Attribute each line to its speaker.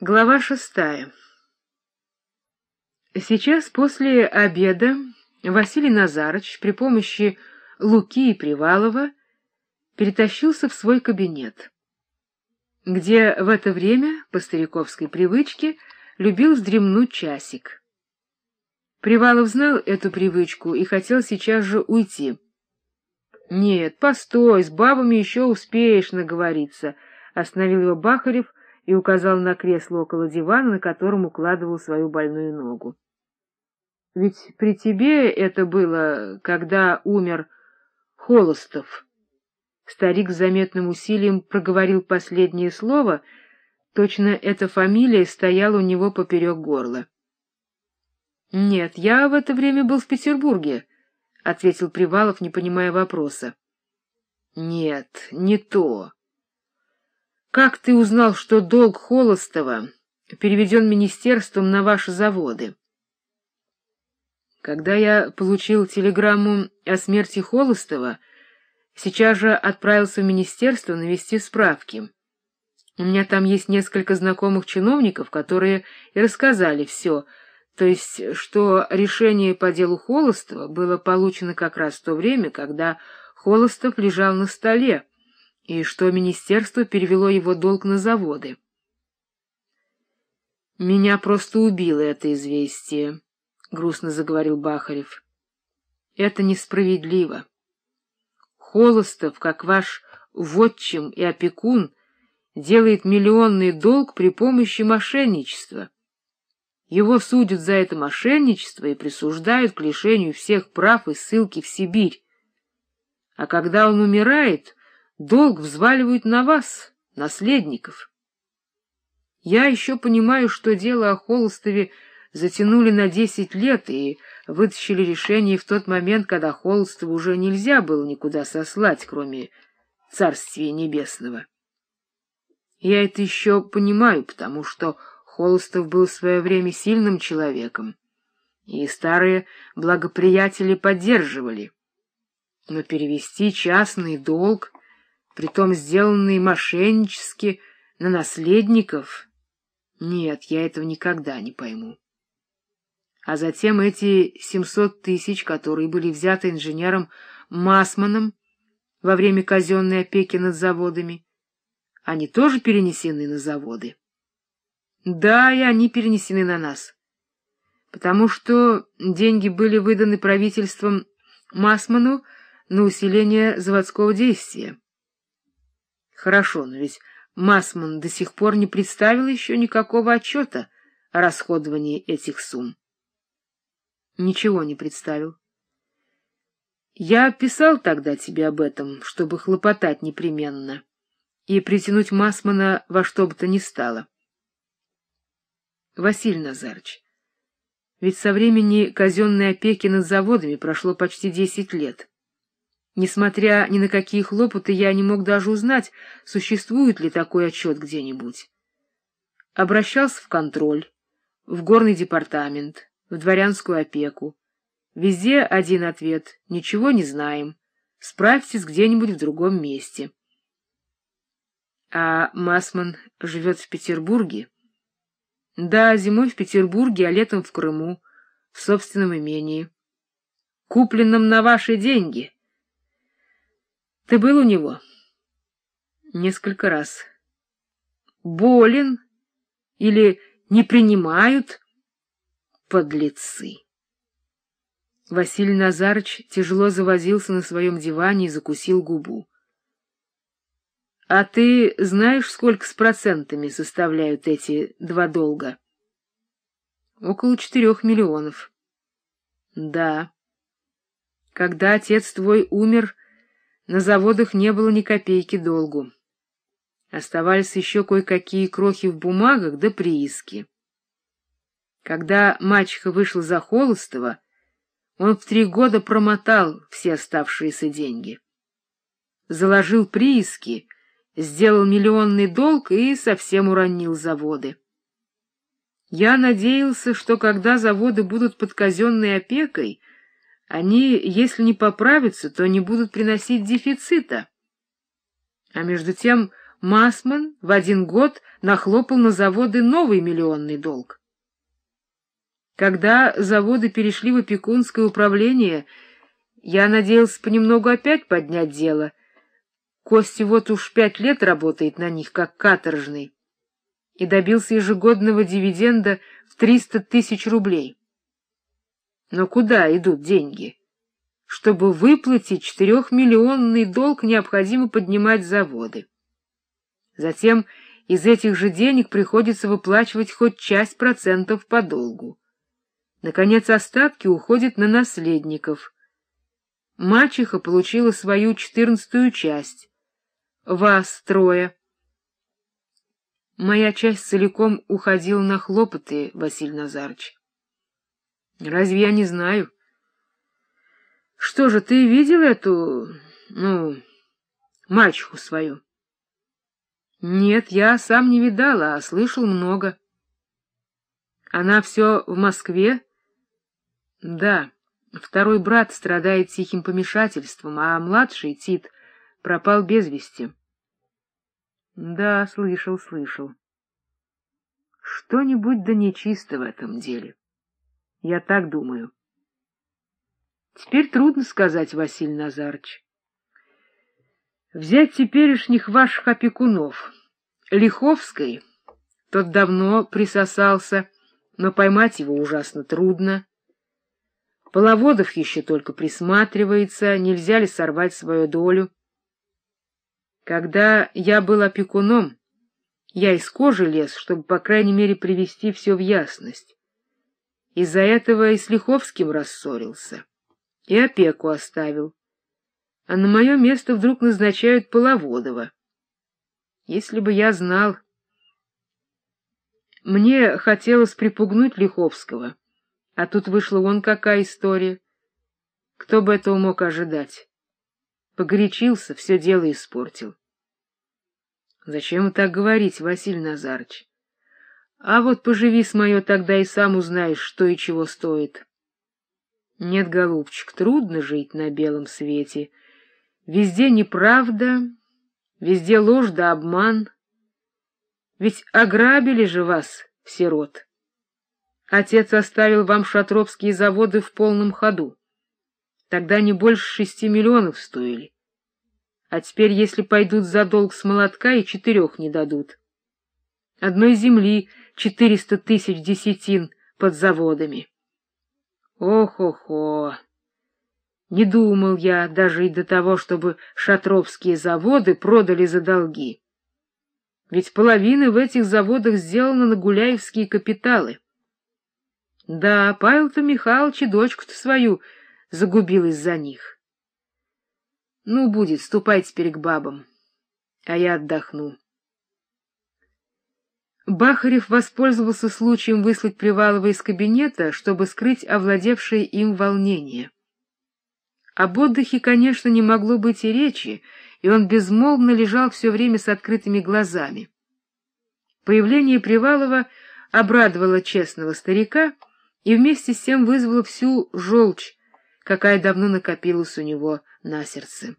Speaker 1: Глава шестая Сейчас после обеда Василий Назарыч при помощи Луки и Привалова перетащился в свой кабинет, где в это время, по стариковской привычке, любил вздремнуть часик. Привалов знал эту привычку и хотел сейчас же уйти. — Нет, постой, с бабами еще успеешь наговориться, — остановил его Бахарев и указал на кресло около дивана, на котором укладывал свою больную ногу. — Ведь при тебе это было, когда умер Холостов. Старик с заметным усилием проговорил последнее слово, точно эта фамилия стояла у него поперек горла. — Нет, я в это время был в Петербурге, — ответил Привалов, не понимая вопроса. — Нет, не то. Как ты узнал, что долг Холостова переведен министерством на ваши заводы? Когда я получил телеграмму о смерти Холостова, сейчас же отправился в министерство навести справки. У меня там есть несколько знакомых чиновников, которые и рассказали все — то есть, что решение по делу Холостова было получено как раз в то время, когда Холостов лежал на столе, и что министерство перевело его долг на заводы. «Меня просто убило это известие», — грустно заговорил Бахарев. «Это несправедливо. Холостов, как ваш вотчим и опекун, делает миллионный долг при помощи мошенничества» Его судят за это мошенничество и присуждают к лишению всех прав и ссылки в Сибирь. А когда он умирает, долг взваливают на вас, наследников. Я еще понимаю, что дело о Холостове затянули на десять лет и вытащили решение в тот момент, когда Холостова уже нельзя было никуда сослать, кроме Царствия Небесного. Я это еще понимаю, потому что Холостов был в свое время сильным человеком, и старые благоприятели поддерживали. Но перевести частный долг, притом сделанный мошеннически, на наследников... Нет, я этого никогда не пойму. А затем эти семьсот тысяч, которые были взяты инженером Масманом во время казенной опеки над заводами, они тоже перенесены на заводы. Да, и они перенесены на нас. Потому что деньги были выданы правительством Масману на усиление заводского действия. Хорошо, но ведь Масман до сих пор не представил еще никакого отчета о расходовании этих сумм. Ничего не представил. Я писал тогда тебе об этом, чтобы хлопотать непременно и притянуть Масмана во что бы то ни стало. Василий Назарыч, ведь со времени казенной опеки над заводами прошло почти десять лет. Несмотря ни на какие хлопоты, я не мог даже узнать, существует ли такой отчет где-нибудь. Обращался в контроль, в горный департамент, в дворянскую опеку. Везде один ответ — ничего не знаем. Справьтесь где-нибудь в другом месте. А Масман живет в Петербурге. Да, зимой в Петербурге, а летом в Крыму, в собственном имении. Купленном на ваши деньги. Ты был у него? Несколько раз. Болен? Или не принимают? Подлецы. Василий Назарыч тяжело завозился на своем диване и закусил губу. — А ты знаешь, сколько с процентами составляют эти два долга? — Около четырех миллионов. — Да. Когда отец твой умер, на заводах не было ни копейки долгу. Оставались еще кое-какие крохи в бумагах да прииски. Когда мачеха вышла за Холостова, он в три года промотал все оставшиеся деньги. Заложил прииски — сделал миллионный долг и совсем уронил заводы. Я надеялся, что когда заводы будут под казенной опекой, они, если не поправятся, то не будут приносить дефицита. А между тем Масман в один год нахлопал на заводы новый миллионный долг. Когда заводы перешли в опекунское управление, я надеялся понемногу опять поднять дело. Кости вот уж пять лет работает на них, как каторжный, и добился ежегодного дивиденда в триста тысяч рублей. Но куда идут деньги? Чтобы выплатить четырехмиллионный долг, необходимо поднимать заводы. Затем из этих же денег приходится выплачивать хоть часть процентов по долгу. Наконец, остатки уходят на наследников. Мачеха получила свою четырнадцатую часть. Вас трое. Моя часть целиком уходила на хлопоты, Василий Назарович. Разве я не знаю? Что же, ты видел эту, ну, мачеху свою? Нет, я сам не видала, а слышал много. Она все в Москве? Да. Второй брат страдает тихим помешательством, а младший, Тит, пропал без вести. Да, слышал, слышал. Что-нибудь да нечисто в этом деле. Я так думаю. Теперь трудно сказать, Василий Назарыч. Взять теперешних ваших опекунов. Лиховской, тот давно присосался, но поймать его ужасно трудно. Половодов еще только присматривается, нельзя ли сорвать свою долю. Когда я был опекуном, я из кожи лез, чтобы, по крайней мере, привести все в ясность. Из-за этого и с Лиховским рассорился, и опеку оставил а на мое место вдруг назначают Половодова. Если бы я знал... Мне хотелось припугнуть Лиховского, а тут вышла вон какая история. Кто бы этого мог ожидать? Погорячился, все дело испортил. Зачем вы так говорить, Василий Назарыч? А вот поживи с мое, тогда и сам узнаешь, что и чего стоит. Нет, голубчик, трудно жить на белом свете — Везде неправда, везде ложь да обман. Ведь ограбили же вас, сирот. Отец оставил вам шатровские заводы в полном ходу. Тогда не больше шести миллионов стоили. А теперь, если пойдут за долг с молотка, и четырех не дадут. Одной земли четыреста тысяч десятин под заводами. Ох-охо! Не думал я даже и до того, чтобы шатровские заводы продали за долги. Ведь половина в этих заводах сделана на гуляевские капиталы. Да, Павел-то Михайлович и дочку-то свою загубил из-за них. Ну, будет, ступай теперь к бабам, а я отдохну. Бахарев воспользовался случаем выслать Привалова из кабинета, чтобы скрыть овладевшее им волнение. Об отдыхе, конечно, не могло быть и речи, и он безмолвно лежал все время с открытыми глазами. Появление Привалова обрадовало честного старика и вместе с тем вызвало всю желчь, какая давно накопилась у него на сердце.